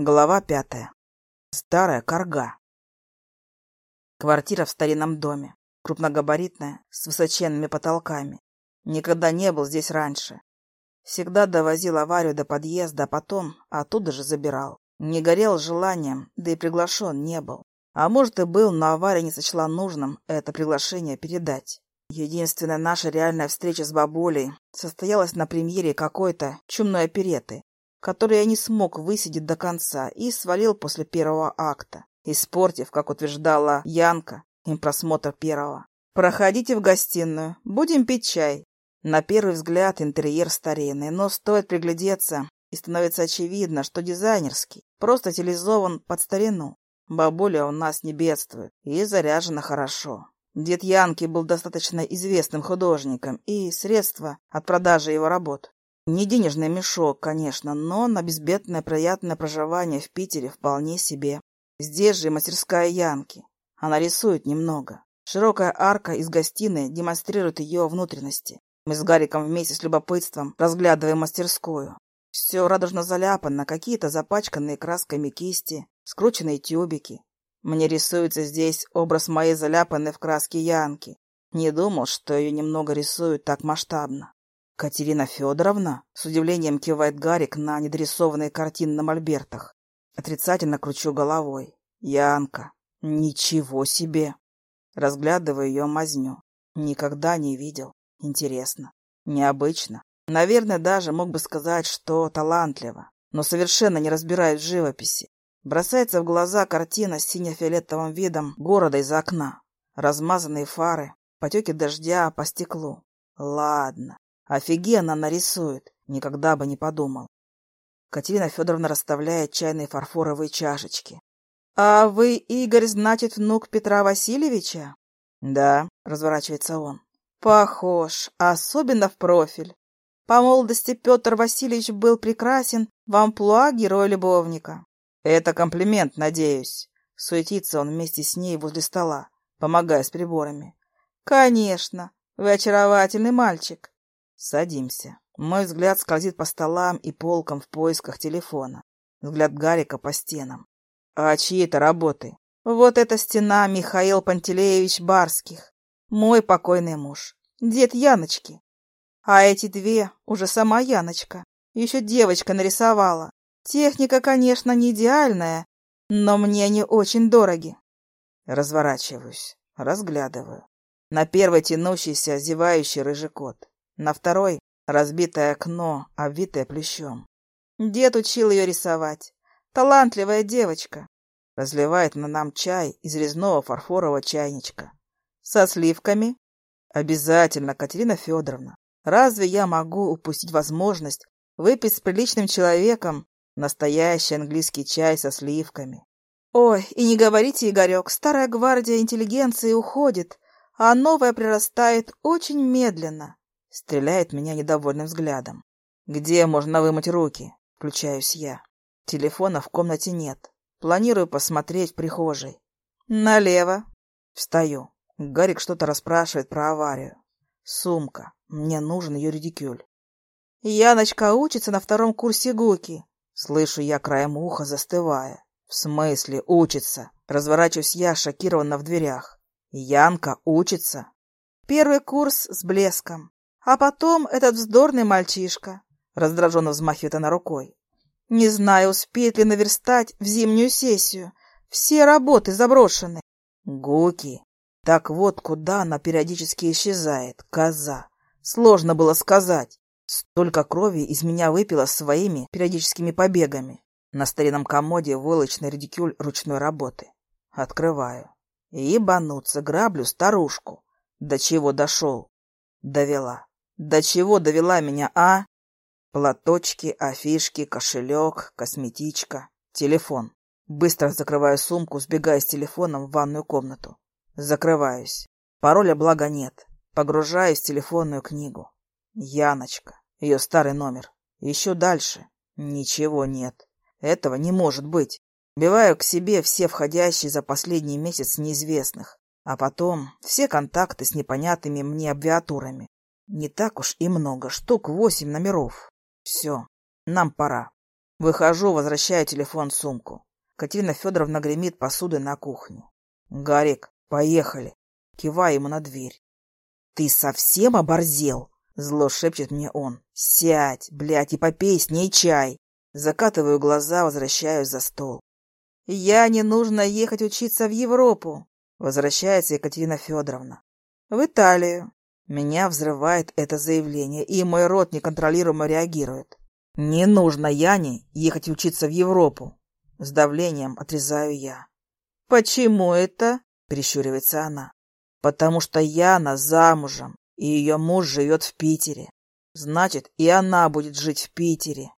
Глава пятая. Старая корга. Квартира в старинном доме. Крупногабаритная, с высоченными потолками. Никогда не был здесь раньше. Всегда довозил аварию до подъезда, а потом оттуда же забирал. Не горел желанием, да и приглашен не был. А может и был, но авария не сочла нужным это приглашение передать. Единственная наша реальная встреча с бабулей состоялась на премьере какой-то чумной опереты, который я не смог высидеть до конца и свалил после первого акта, испортив, как утверждала Янка, им просмотр первого. «Проходите в гостиную, будем пить чай». На первый взгляд интерьер старинный, но стоит приглядеться, и становится очевидно, что дизайнерский, просто стилизован под старину. Бабуля у нас не бедствует и заряжена хорошо. Дед Янки был достаточно известным художником, и средства от продажи его работ не денежный мешок, конечно, но на безбедное приятное проживание в Питере вполне себе. Здесь же мастерская Янки. Она рисует немного. Широкая арка из гостиной демонстрирует ее внутренности. Мы с Гариком вместе с любопытством разглядываем мастерскую. Все радужно заляпано, какие-то запачканные красками кисти, скрученные тюбики. Мне рисуется здесь образ моей заляпанной в краске Янки. Не думал, что ее немного рисуют так масштабно. «Катерина Федоровна?» — с удивлением кивает Гарик на недорисованные картины на мольбертах. Отрицательно кручу головой. «Янка! Ничего себе!» Разглядываю ее мазню. Никогда не видел. Интересно. Необычно. Наверное, даже мог бы сказать, что талантливо, но совершенно не разбираюсь в живописи. Бросается в глаза картина с сине-фиолетовым видом города из окна. Размазанные фары, потеки дождя по стеклу. Ладно, Офигенно нарисует, никогда бы не подумал. Катерина Федоровна расставляет чайные фарфоровые чашечки. «А вы, Игорь, значит, внук Петра Васильевича?» «Да», — разворачивается он. «Похож, особенно в профиль. По молодости Петр Васильевич был прекрасен в амплуа героя-любовника». «Это комплимент, надеюсь». Суетится он вместе с ней возле стола, помогая с приборами. «Конечно, вы очаровательный мальчик. Садимся. Мой взгляд скользит по столам и полкам в поисках телефона. Взгляд Гарика по стенам. А чьи это работы? Вот эта стена Михаил Пантелеевич Барских. Мой покойный муж. Дед Яночки. А эти две уже сама Яночка. Еще девочка нарисовала. Техника, конечно, не идеальная, но мне они очень дороги. Разворачиваюсь, разглядываю. На первой тянущийся, зевающий рыжий кот. На второй — разбитое окно, обвитое плющом. Дед учил ее рисовать. Талантливая девочка. Разливает на нам чай из резного фарфорового чайничка. Со сливками? Обязательно, Катерина Федоровна. Разве я могу упустить возможность выпить с приличным человеком настоящий английский чай со сливками? Ой, и не говорите, Игорек, старая гвардия интеллигенции уходит, а новая прирастает очень медленно. Стреляет меня недовольным взглядом. «Где можно вымыть руки?» Включаюсь я. Телефона в комнате нет. Планирую посмотреть в прихожей. «Налево». Встаю. Гарик что-то расспрашивает про аварию. Сумка. Мне нужен ее редикюль. Яночка учится на втором курсе ГУКи. Слышу я краем уха, застывая. В смысле учится? Разворачиваюсь я, шокированно в дверях. Янка учится. Первый курс с блеском. А потом этот вздорный мальчишка, раздраженно взмахивает она рукой. Не знаю, успеет ли наверстать в зимнюю сессию. Все работы заброшены. Гуки. Так вот, куда она периодически исчезает, коза. Сложно было сказать. Столько крови из меня выпила своими периодическими побегами. На старинном комоде войлочный редикюль ручной работы. Открываю. И бануться граблю старушку. До чего дошел? Довела. До чего довела меня, а? Платочки, афишки, кошелек, косметичка, телефон. Быстро закрываю сумку, сбегая с телефоном в ванную комнату. Закрываюсь. Пароля, благо, нет. Погружаюсь в телефонную книгу. Яночка. Ее старый номер. Еще дальше. Ничего нет. Этого не может быть. Биваю к себе все входящие за последний месяц неизвестных. А потом все контакты с непонятными мне абвиатурами. Не так уж и много, штук восемь номеров. Все, нам пора. Выхожу, возвращаю телефон в сумку. Катерина Федоровна гремит посудой на кухне. «Гарик, поехали!» Киваю ему на дверь. «Ты совсем оборзел?» Зло шепчет мне он. «Сядь, блядь, и попей с ней чай!» Закатываю глаза, возвращаюсь за стол. «Я не нужно ехать учиться в Европу!» Возвращается Екатерина Федоровна. «В Италию!» Меня взрывает это заявление, и мой рот неконтролируемо реагирует. «Не нужно Яне ехать учиться в Европу!» С давлением отрезаю я. «Почему это?» — прищуривается она. «Потому что Яна замужем, и ее муж живет в Питере. Значит, и она будет жить в Питере.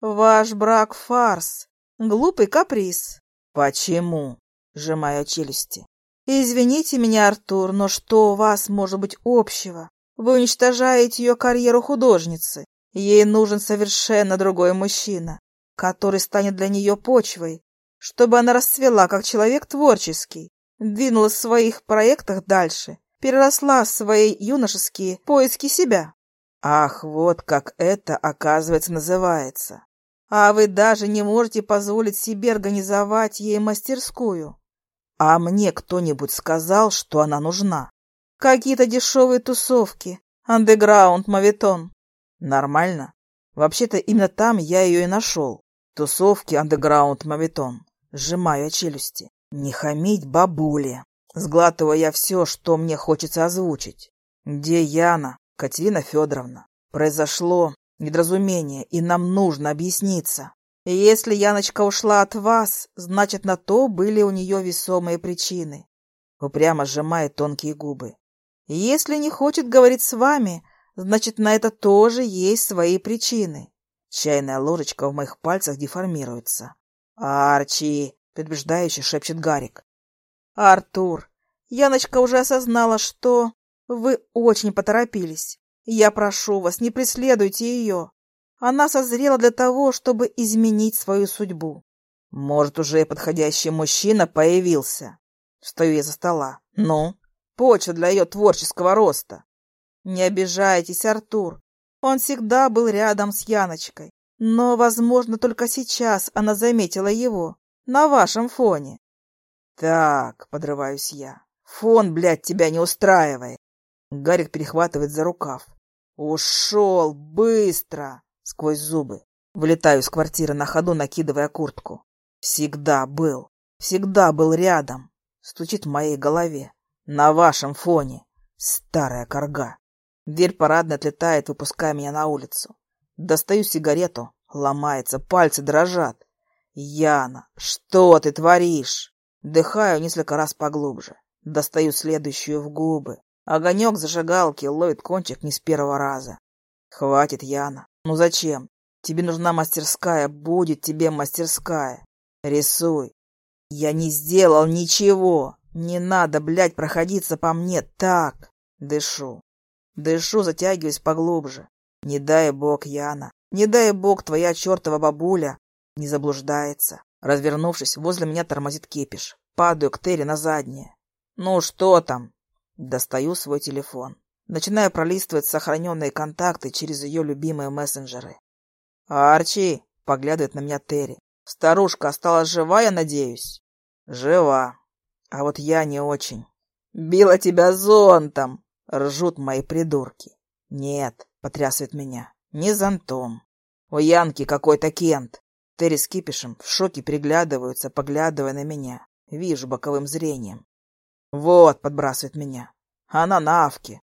Ваш брак фарс. Глупый каприз. Почему? Сжимаю челюсти. Извините меня, Артур, но что у вас может быть общего? Вы уничтожаете ее карьеру художницы. Ей нужен совершенно другой мужчина, который станет для нее почвой, чтобы она расцвела как человек творческий, двинулась в своих проектах дальше переросла в свои юношеские поиски себя. Ах, вот как это, оказывается, называется. А вы даже не можете позволить себе организовать ей мастерскую. А мне кто-нибудь сказал, что она нужна? Какие-то дешевые тусовки, андеграунд, мавитон. Нормально. Вообще-то именно там я ее и нашел. Тусовки, андеграунд, мавитон. Сжимаю челюсти. Не хамить бабуле. Сглатывая я все, что мне хочется озвучить. Где Яна, Катерина Федоровна? Произошло недоразумение, и нам нужно объясниться. Если Яночка ушла от вас, значит, на то были у нее весомые причины. Упрямо сжимает тонкие губы. Если не хочет говорить с вами, значит, на это тоже есть свои причины. Чайная ложечка в моих пальцах деформируется. «Арчи!» — предупреждающе шепчет Гарик. «Артур, Яночка уже осознала, что вы очень поторопились. Я прошу вас, не преследуйте ее. Она созрела для того, чтобы изменить свою судьбу. Может, уже подходящий мужчина появился. Встаю я за стола. Ну, почва для ее творческого роста. Не обижайтесь, Артур. Он всегда был рядом с Яночкой. Но, возможно, только сейчас она заметила его. На вашем фоне. Так, подрываюсь я. Фон, блядь, тебя не устраивает. Гарик перехватывает за рукав. Ушел, быстро, сквозь зубы. Вылетаю из квартиры на ходу, накидывая куртку. Всегда был, всегда был рядом. Стучит в моей голове. На вашем фоне. Старая корга. Дверь парадной отлетает, выпуская меня на улицу. Достаю сигарету. Ломается, пальцы дрожат. Яна, что ты творишь? Дыхаю несколько раз поглубже. Достаю следующую в губы. Огонек зажигалки ловит кончик не с первого раза. Хватит, Яна. Ну зачем? Тебе нужна мастерская, будет тебе мастерская. Рисуй. Я не сделал ничего. Не надо, блядь, проходиться по мне так. Дышу. Дышу, затягиваясь поглубже. Не дай бог, Яна. Не дай бог, твоя чертова бабуля не заблуждается. Развернувшись, возле меня тормозит кепиш. Падаю к Терри на заднее. «Ну что там?» Достаю свой телефон. Начинаю пролистывать сохраненные контакты через ее любимые мессенджеры. «Арчи!» — поглядывает на меня Терри. «Старушка осталась жива, я надеюсь?» «Жива. А вот я не очень. Била тебя зонтом!» — ржут мои придурки. «Нет», — потрясывает меня, — «не зонтом. У Янки какой-то Кент. Терри с Кипишем в шоке приглядываются, поглядывая на меня. Вижу боковым зрением. Вот, подбрасывает меня. Она на авке.